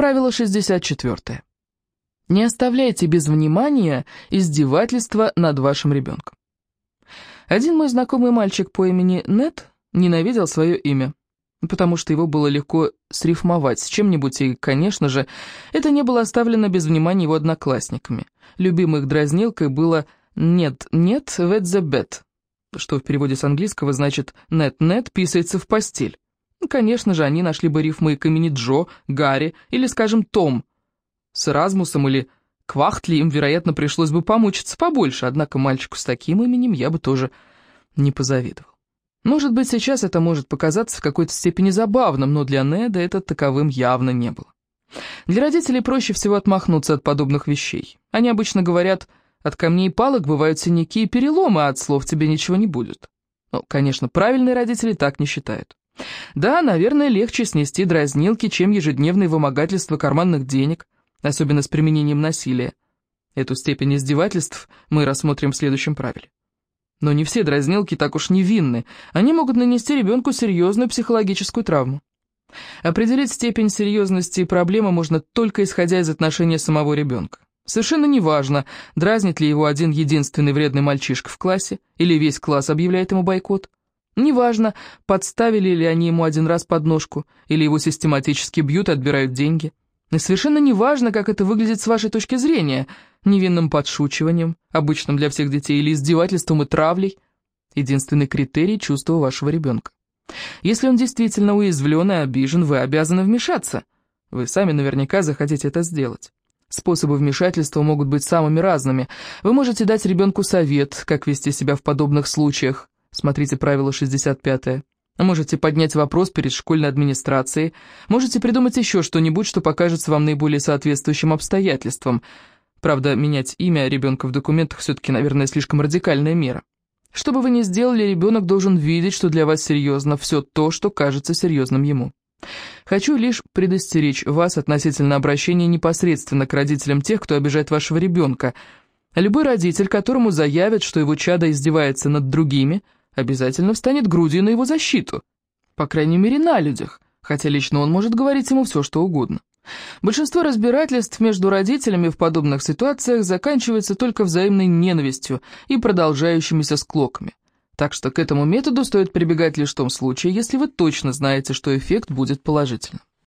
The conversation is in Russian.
Правило 64. Не оставляйте без внимания издевательства над вашим ребенком. Один мой знакомый мальчик по имени Нет ненавидел свое имя, потому что его было легко срифмовать с чем-нибудь, и, конечно же, это не было оставлено без внимания его одноклассниками. Любимой их дразнилкой было «нет, нет, wet the bed», что в переводе с английского значит «нет-нет, писается в постель». Конечно же, они нашли бы рифмы к имени Джо, Гарри или, скажем, Том. С Эразмусом или Квахтли им, вероятно, пришлось бы помучиться побольше, однако мальчику с таким именем я бы тоже не позавидовал. Может быть, сейчас это может показаться в какой-то степени забавным, но для Неда это таковым явно не было. Для родителей проще всего отмахнуться от подобных вещей. Они обычно говорят, от камней и палок бывают синяки и переломы, а от слов тебе ничего не будет. Ну, конечно, правильные родители так не считают. Да, наверное, легче снести дразнилки, чем ежедневное вымогательство карманных денег, особенно с применением насилия. Эту степень издевательств мы рассмотрим в следующем правиле. Но не все дразнилки так уж невинны, они могут нанести ребенку серьезную психологическую травму. Определить степень серьезности проблемы можно только исходя из отношения самого ребенка. Совершенно неважно, дразнит ли его один единственный вредный мальчишка в классе, или весь класс объявляет ему бойкот. Неважно, подставили ли они ему один раз подножку, или его систематически бьют и отбирают деньги. И совершенно неважно, как это выглядит с вашей точки зрения, невинным подшучиванием, обычным для всех детей, или издевательством и травлей. Единственный критерий – чувства вашего ребенка. Если он действительно уязвлен и обижен, вы обязаны вмешаться. Вы сами наверняка захотите это сделать. Способы вмешательства могут быть самыми разными. Вы можете дать ребенку совет, как вести себя в подобных случаях. Смотрите правило 65. Можете поднять вопрос перед школьной администрацией. Можете придумать еще что-нибудь, что покажется вам наиболее соответствующим обстоятельствам. Правда, менять имя ребенка в документах все-таки, наверное, слишком радикальная мера. Что бы вы ни сделали, ребенок должен видеть, что для вас серьезно все то, что кажется серьезным ему. Хочу лишь предостеречь вас относительно обращения непосредственно к родителям тех, кто обижает вашего ребенка. Любой родитель, которому заявят, что его чадо издевается над другими – обязательно встанет грудью на его защиту. По крайней мере, на людях, хотя лично он может говорить ему все, что угодно. Большинство разбирательств между родителями в подобных ситуациях заканчивается только взаимной ненавистью и продолжающимися склоками. Так что к этому методу стоит прибегать лишь в том случае, если вы точно знаете, что эффект будет положительным.